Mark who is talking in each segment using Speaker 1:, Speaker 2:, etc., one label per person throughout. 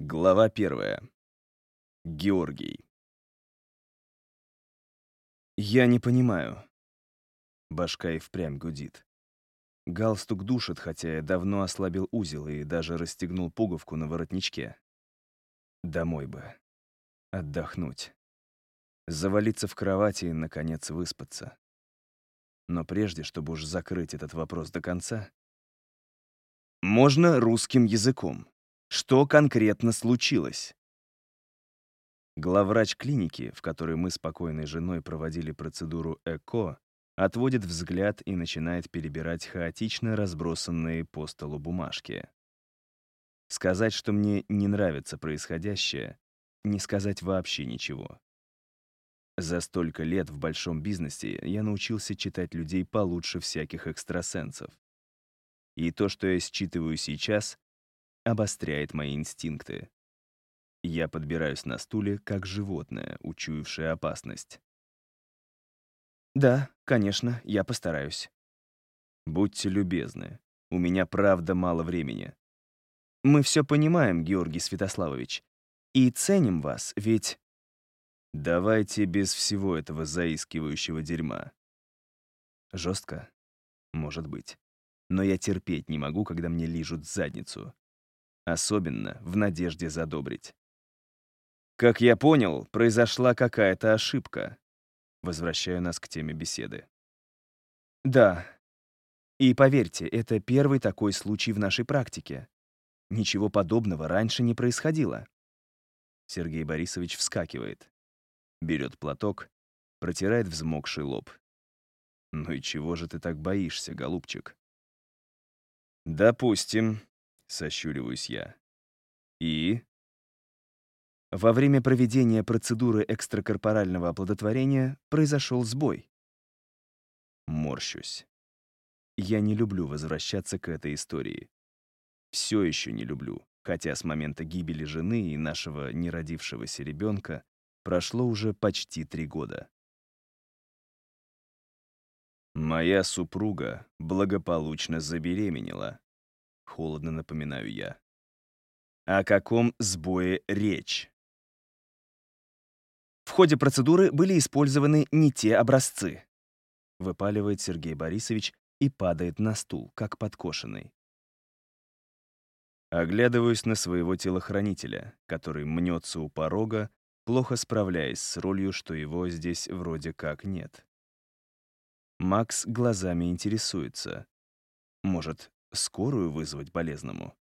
Speaker 1: Глава первая. Георгий. Я не понимаю. Башка и впрямь гудит. Галстук душит, хотя я давно ослабил узел и даже расстегнул пуговку на воротничке. Домой бы. Отдохнуть. Завалиться в кровати и, наконец, выспаться. Но прежде, чтобы уж закрыть этот вопрос до конца, можно русским языком. Что конкретно случилось? Главврач клиники, в которой мы с покойной женой проводили процедуру ЭКО, отводит взгляд и начинает перебирать хаотично разбросанные по столу бумажки. Сказать, что мне не нравится происходящее, не сказать вообще ничего. За столько лет в большом бизнесе я научился читать людей получше всяких экстрасенсов. И то, что я считываю сейчас, обостряет мои инстинкты. Я подбираюсь на стуле, как животное, учуявшее опасность. «Да, конечно, я постараюсь». «Будьте любезны. У меня правда мало времени». «Мы все понимаем, Георгий Святославович, и ценим вас, ведь...» «Давайте без всего этого заискивающего дерьма». Жестко? Может быть. Но я терпеть не могу, когда мне лижут задницу особенно в надежде задобрить. Как я понял, произошла какая-то ошибка. Возвращаю нас к теме беседы. Да. И поверьте, это первый такой случай в нашей практике. Ничего подобного раньше не происходило. Сергей Борисович вскакивает, берет платок, протирает взмокший лоб. «Ну и чего же ты так боишься, голубчик?» «Допустим, Сощуриваюсь я. И? Во время проведения процедуры экстракорпорального оплодотворения произошел сбой. Морщусь. Я не люблю возвращаться к этой истории. Все еще не люблю, хотя с момента гибели жены и нашего неродившегося ребенка прошло уже почти три года. Моя супруга благополучно забеременела, Холодно напоминаю я. О каком сбое речь? В ходе процедуры были использованы не те образцы. Выпаливает Сергей Борисович и падает на стул, как подкошенный. Оглядываюсь на своего телохранителя, который мнется у порога, плохо справляясь с ролью, что его здесь вроде как нет. Макс глазами интересуется. Может, скорую вызвать болезному.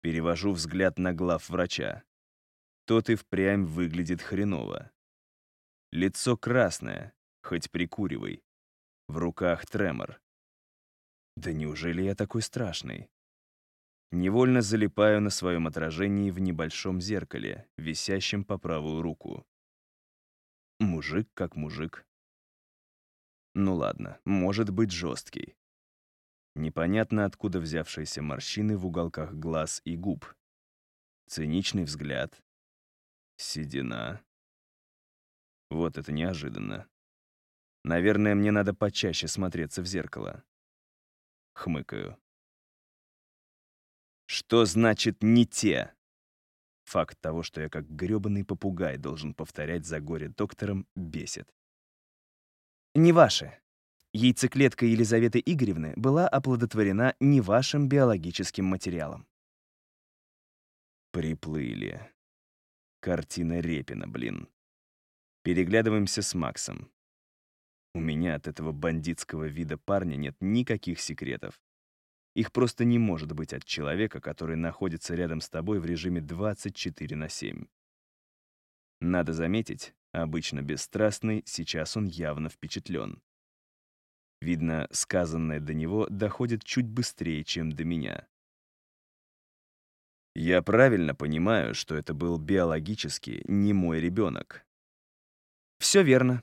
Speaker 1: Перевожу взгляд на глав врача. Тот и впрямь выглядит хреново. Лицо красное, хоть прикуривай. В руках тремор. Да неужели я такой страшный? Невольно залипаю на своем отражении в небольшом зеркале, висящем по правую руку. Мужик как мужик. Ну ладно, может быть жесткий непонятно откуда взявшиеся морщины в уголках глаз и губ, циничный взгляд, седина. Вот это неожиданно. Наверное, мне надо почаще смотреться в зеркало. Хмыкаю. Что значит «не те»? Факт того, что я как грёбаный попугай должен повторять за горе-доктором, бесит. «Не ваши», Яйцеклетка Елизаветы Игоревны была оплодотворена не вашим биологическим материалом. Приплыли. Картина Репина, блин. Переглядываемся с Максом. У меня от этого бандитского вида парня нет никаких секретов. Их просто не может быть от человека, который находится рядом с тобой в режиме 24 на 7. Надо заметить, обычно бесстрастный, сейчас он явно впечатлен. Видно, сказанное до него доходит чуть быстрее, чем до меня. Я правильно понимаю, что это был биологически не мой ребенок. Все верно.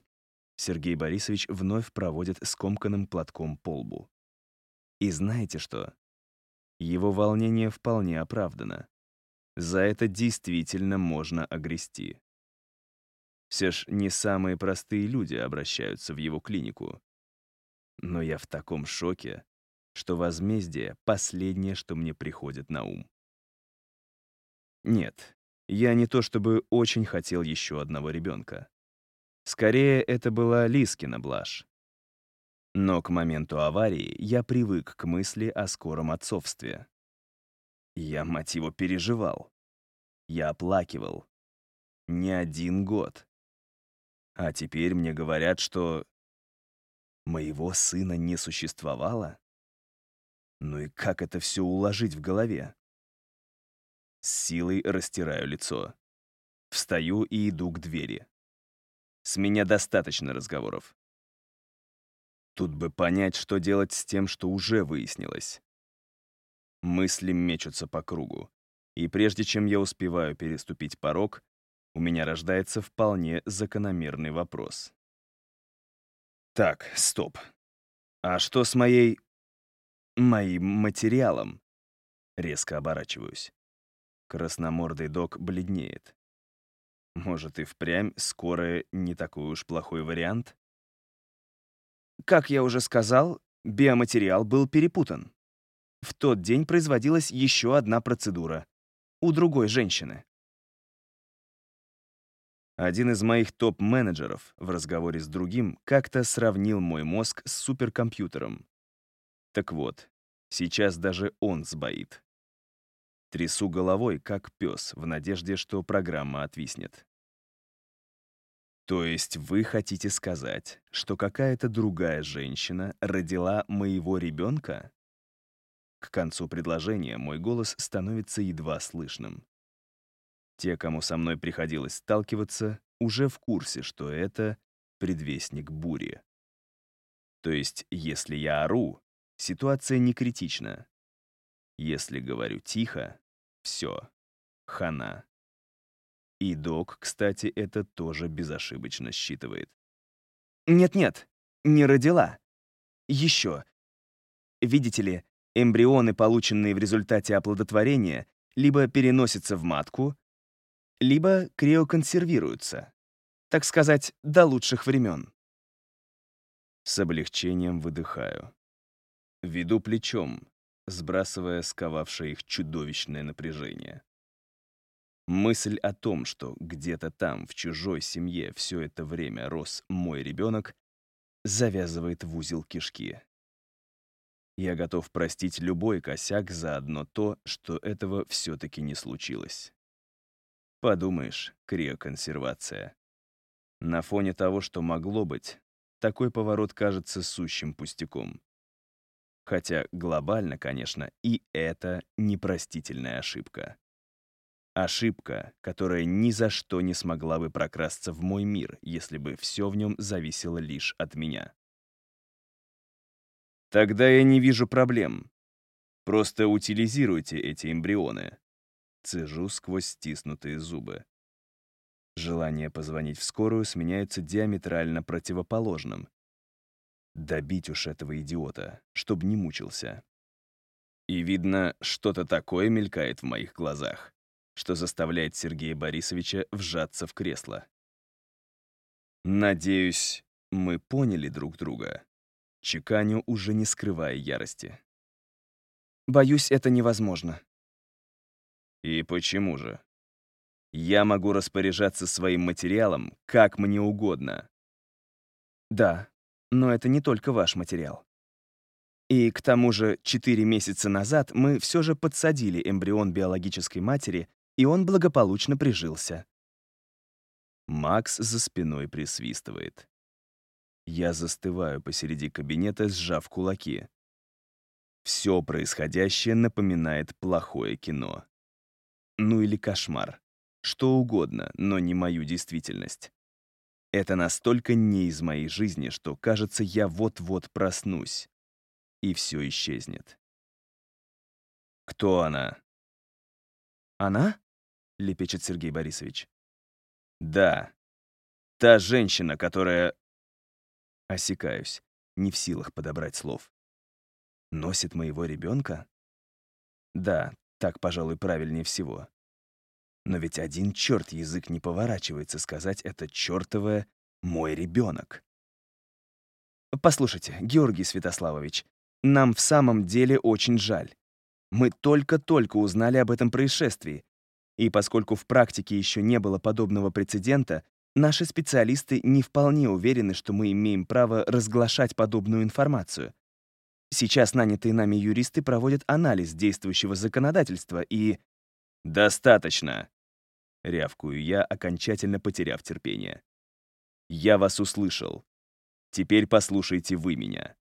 Speaker 1: Сергей Борисович вновь проводит скомканным платком по лбу. И знаете что? Его волнение вполне оправдано. За это действительно можно огрести. Все ж не самые простые люди обращаются в его клинику. Но я в таком шоке, что возмездие — последнее, что мне приходит на ум. Нет, я не то чтобы очень хотел еще одного ребенка. Скорее, это была Лискина блажь. Но к моменту аварии я привык к мысли о скором отцовстве. Я, мать его, переживал. Я оплакивал. Не один год. А теперь мне говорят, что моего сына не существовало? Ну и как это все уложить в голове? С силой растираю лицо. Встаю и иду к двери. С меня достаточно разговоров. Тут бы понять, что делать с тем, что уже выяснилось. Мысли мечутся по кругу. И прежде чем я успеваю переступить порог, у меня рождается вполне закономерный вопрос. Так, стоп. А что с моей... моим материалом? Резко оборачиваюсь. Красномордый док бледнеет. Может, и впрямь скорая не такой уж плохой вариант? Как я уже сказал, биоматериал был перепутан. В тот день производилась еще одна процедура у другой женщины. Один из моих топ-менеджеров в разговоре с другим как-то сравнил мой мозг с суперкомпьютером. Так вот, сейчас даже он сбоит. Трясу головой, как пес, в надежде, что программа отвиснет. То есть вы хотите сказать, что какая-то другая женщина родила моего ребенка? К концу предложения мой голос становится едва слышным. Те, кому со мной приходилось сталкиваться, уже в курсе, что это предвестник бури. То есть, если я ору, ситуация не критична. Если говорю тихо, все, хана. И док, кстати, это тоже безошибочно считывает. Нет-нет, не родила. Еще. Видите ли, эмбрионы, полученные в результате оплодотворения, либо переносятся в матку, либо криоконсервируются. Так сказать, до лучших времен. С облегчением выдыхаю. Веду плечом, сбрасывая сковавшее их чудовищное напряжение. Мысль о том, что где-то там, в чужой семье, все это время рос мой ребенок, завязывает в узел кишки. Я готов простить любой косяк за одно то, что этого все-таки не случилось. Подумаешь, криоконсервация. На фоне того, что могло быть, такой поворот кажется сущим пустяком. Хотя глобально, конечно, и это непростительная ошибка. Ошибка, которая ни за что не смогла бы прокрасться в мой мир, если бы все в нем зависело лишь от меня. Тогда я не вижу проблем. Просто утилизируйте эти эмбрионы. Цежу сквозь стиснутые зубы. Желание позвонить в скорую сменяется диаметрально противоположным. Добить уж этого идиота, чтоб не мучился. И видно, что-то такое мелькает в моих глазах, что заставляет Сергея Борисовича вжаться в кресло. Надеюсь, мы поняли друг друга чеканю, уже не скрывая ярости. «Боюсь, это невозможно». «И почему же? Я могу распоряжаться своим материалом как мне угодно». «Да, но это не только ваш материал. И к тому же четыре месяца назад мы все же подсадили эмбрион биологической матери, и он благополучно прижился». Макс за спиной присвистывает. Я застываю посреди кабинета, сжав кулаки. Все происходящее напоминает плохое кино. Ну или кошмар. Что угодно, но не мою действительность. Это настолько не из моей жизни, что, кажется, я вот-вот проснусь. И все исчезнет. «Кто она?» «Она?» — лепечет Сергей Борисович. «Да. Та женщина, которая Осекаюсь, не в силах подобрать слов. Носит моего ребенка? Да, так, пожалуй, правильнее всего. Но ведь один черт язык не поворачивается сказать это чертовое «мой ребенок». Послушайте, Георгий Святославович, нам в самом деле очень жаль. Мы только-только узнали об этом происшествии. И поскольку в практике еще не было подобного прецедента, наши специалисты не вполне уверены, что мы имеем право разглашать подобную информацию. Сейчас нанятые нами юристы проводят анализ действующего законодательства и... «Достаточно!» — рявкую я, окончательно потеряв терпение. «Я вас услышал. Теперь послушайте вы меня.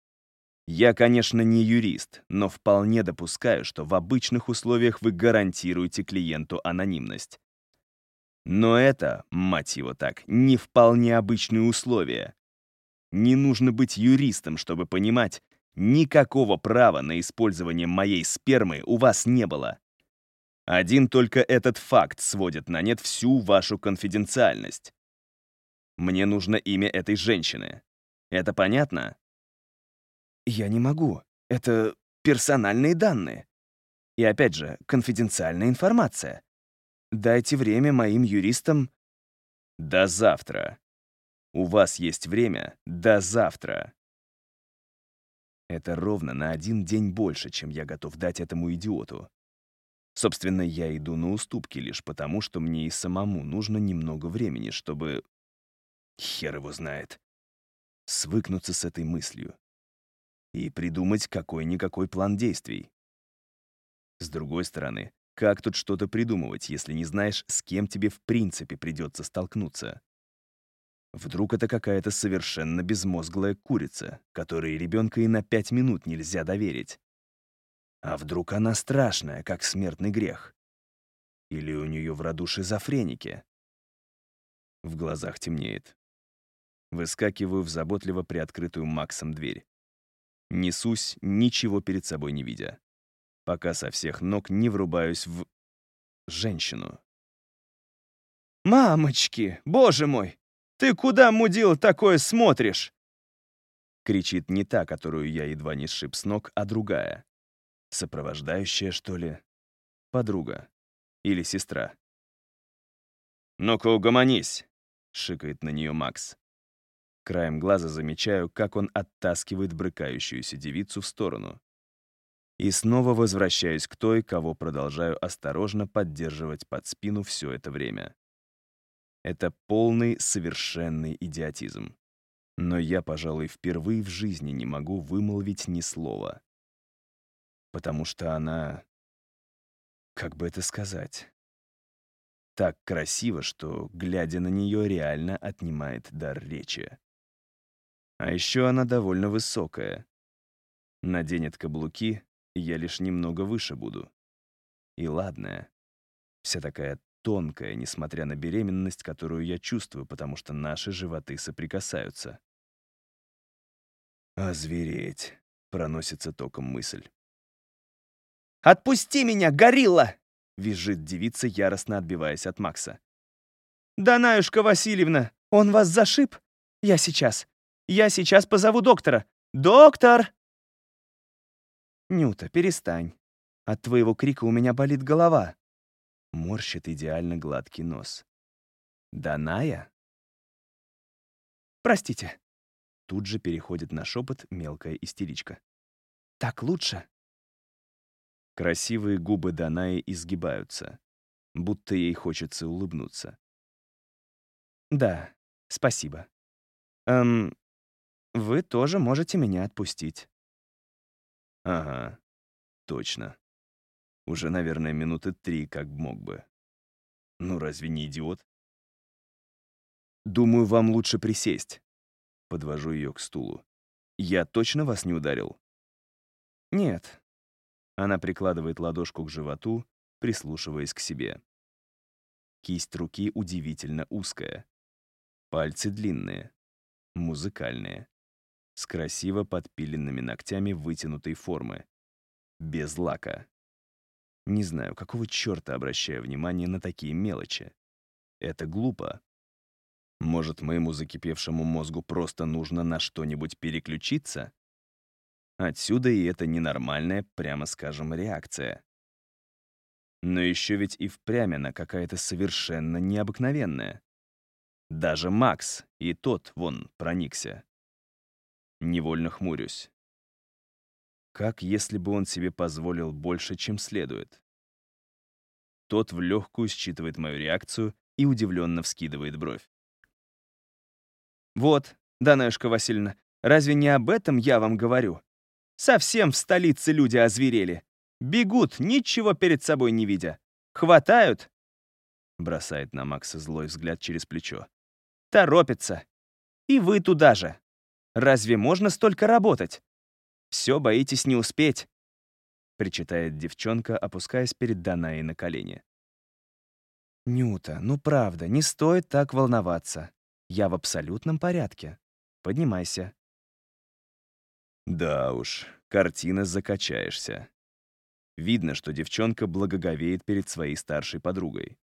Speaker 1: Я, конечно, не юрист, но вполне допускаю, что в обычных условиях вы гарантируете клиенту анонимность. Но это, мать его так, не вполне обычные условия. Не нужно быть юристом, чтобы понимать, никакого права на использование моей спермы у вас не было. Один только этот факт сводит на нет всю вашу конфиденциальность. Мне нужно имя этой женщины. Это понятно? Я не могу. Это персональные данные. И опять же, конфиденциальная информация. Дайте время моим юристам... До завтра. У вас есть время до завтра. Это ровно на один день больше, чем я готов дать этому идиоту. Собственно, я иду на уступки лишь потому, что мне и самому нужно немного времени, чтобы... Хер его знает. Свыкнуться с этой мыслью. И придумать какой-никакой план действий. С другой стороны, как тут что-то придумывать, если не знаешь, с кем тебе в принципе придется столкнуться? Вдруг это какая-то совершенно безмозглая курица, которой ребенка и на пять минут нельзя доверить? А вдруг она страшная, как смертный грех? Или у нее в роду шизофреники? В глазах темнеет. Выскакиваю в заботливо приоткрытую Максом дверь. Несусь, ничего перед собой не видя пока со всех ног не врубаюсь в... женщину.
Speaker 2: «Мамочки, боже мой! Ты куда, мудил, такое смотришь?»
Speaker 1: Кричит не та, которую я едва не сшиб с ног, а другая. Сопровождающая, что ли? Подруга. Или сестра.
Speaker 2: «Ну-ка, угомонись!»
Speaker 1: — шикает на нее Макс. Краем глаза замечаю, как он оттаскивает брыкающуюся девицу в сторону, и снова возвращаюсь к той, кого продолжаю осторожно поддерживать под спину все это время. Это полный, совершенный идиотизм. Но я, пожалуй, впервые в жизни не могу вымолвить ни слова. Потому что она... Как бы это сказать? Так красиво, что, глядя на нее, реально отнимает дар речи. А еще она довольно высокая. Наденет каблуки, я лишь немного выше буду. И ладная. Вся такая тонкая, несмотря на беременность, которую я чувствую, потому что наши животы соприкасаются. «Озвереть!» — проносится током мысль.
Speaker 2: «Отпусти меня, горилла!»
Speaker 1: — визжит девица, яростно отбиваясь от Макса.
Speaker 2: «Данаюшка Васильевна, он вас зашиб? Я сейчас. Я сейчас позову доктора. Доктор!»
Speaker 1: «Нюта, перестань. От твоего крика у меня болит голова». Морщит идеально гладкий нос. «Даная?»
Speaker 2: «Простите».
Speaker 1: Тут же переходит на шепот мелкая истеричка.
Speaker 2: «Так лучше?»
Speaker 1: Красивые губы Данаи изгибаются, будто ей хочется улыбнуться.
Speaker 2: «Да, спасибо. Эм, вы тоже можете меня отпустить».
Speaker 1: Ага, точно. Уже, наверное, минуты три, как мог бы. Ну, разве не идиот? Думаю, вам лучше присесть. Подвожу ее к стулу. Я точно вас не ударил?
Speaker 2: Нет.
Speaker 1: Она прикладывает ладошку к животу, прислушиваясь к себе. Кисть руки удивительно узкая. Пальцы длинные, музыкальные с красиво подпиленными ногтями вытянутой формы. Без лака. Не знаю, какого черта обращаю внимание на такие мелочи. Это глупо. Может, моему закипевшему мозгу просто нужно на что-нибудь переключиться? Отсюда и эта ненормальная, прямо скажем, реакция. Но еще ведь и впрямь она какая-то совершенно необыкновенная. Даже Макс, и тот, вон, проникся. Невольно хмурюсь. Как если бы он себе позволил больше, чем следует? Тот в легкую считывает мою реакцию и удивленно вскидывает бровь.
Speaker 2: «Вот, Данешка Васильевна, разве не об этом я вам говорю? Совсем в столице люди озверели. Бегут, ничего перед собой не видя. Хватают?»
Speaker 1: Бросает на Макса злой взгляд через плечо.
Speaker 2: «Торопятся. И вы туда же. Разве можно столько работать? Все боитесь не успеть причитает девчонка, опускаясь перед Данаей на колени. «Нюта, ну правда, не стоит так волноваться. Я в абсолютном порядке. Поднимайся».
Speaker 1: Да уж, картина закачаешься. Видно, что девчонка благоговеет перед своей старшей подругой.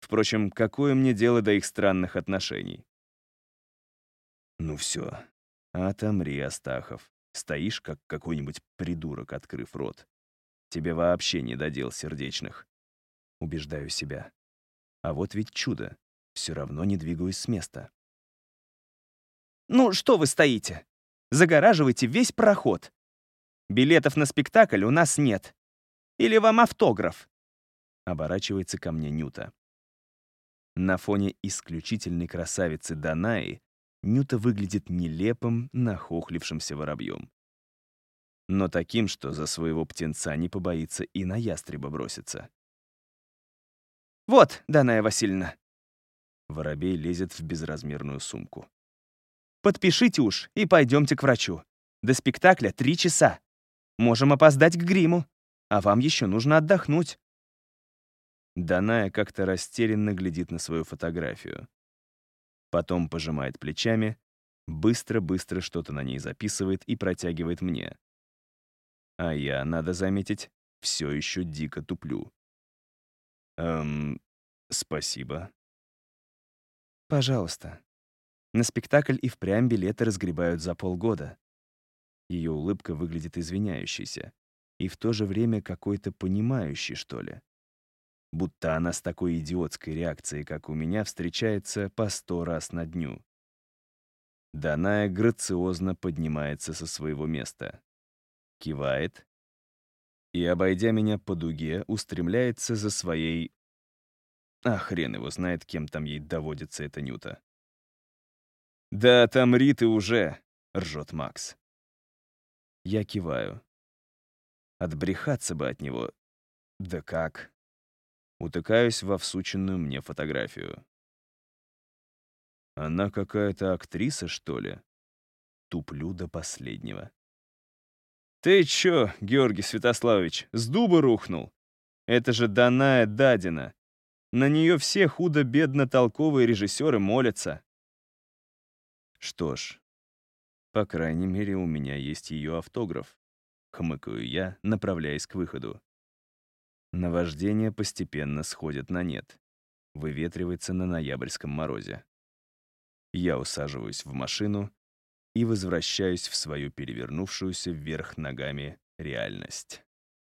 Speaker 1: Впрочем, какое мне дело до их странных отношений? Ну все, отомри, Астахов. Стоишь, как какой-нибудь придурок, открыв рот. Тебе вообще не додел сердечных. Убеждаю себя. А вот ведь чудо. Все равно не двигаюсь с места.
Speaker 2: «Ну, что вы стоите? Загораживайте весь проход. Билетов на спектакль у нас нет. Или вам автограф?»
Speaker 1: Оборачивается ко мне Нюта. На фоне исключительной красавицы Данаи Нюта выглядит нелепым, нахохлившимся воробьем. Но таким, что за своего птенца не побоится и на ястреба бросится.
Speaker 2: «Вот, Даная Васильевна!»
Speaker 1: Воробей лезет в безразмерную сумку.
Speaker 2: «Подпишите уж и пойдемте к врачу. До спектакля три часа. Можем опоздать к гриму, а вам еще нужно отдохнуть».
Speaker 1: Даная как-то растерянно глядит на свою фотографию. Потом пожимает плечами, быстро-быстро что-то на ней записывает и протягивает мне. А я, надо заметить, все еще дико туплю. Эм, спасибо.
Speaker 2: Пожалуйста. На спектакль и впрямь билеты разгребают за полгода.
Speaker 1: Ее улыбка выглядит извиняющейся и в то же время какой-то понимающей, что ли будто она с такой идиотской реакцией, как у меня, встречается по сто раз на дню. Даная грациозно поднимается со своего места, кивает и, обойдя меня по дуге, устремляется за своей... А хрен его знает, кем там ей доводится эта Нюта. «Да отомри ты уже!» — ржет Макс. Я киваю. Отбрехаться бы от него. Да как? Утыкаюсь во всученную мне фотографию. Она какая-то актриса, что ли? Туплю до последнего.
Speaker 2: «Ты чё, Георгий Святославович, с дуба рухнул? Это же Даная Дадина. На неё все худо-бедно толковые режиссеры молятся».
Speaker 1: Что ж, по крайней мере, у меня есть её автограф. Хмыкаю я, направляясь к выходу. Наваждение постепенно сходит на нет. Выветривается на ноябрьском морозе. Я усаживаюсь в машину и возвращаюсь в свою перевернувшуюся вверх ногами реальность.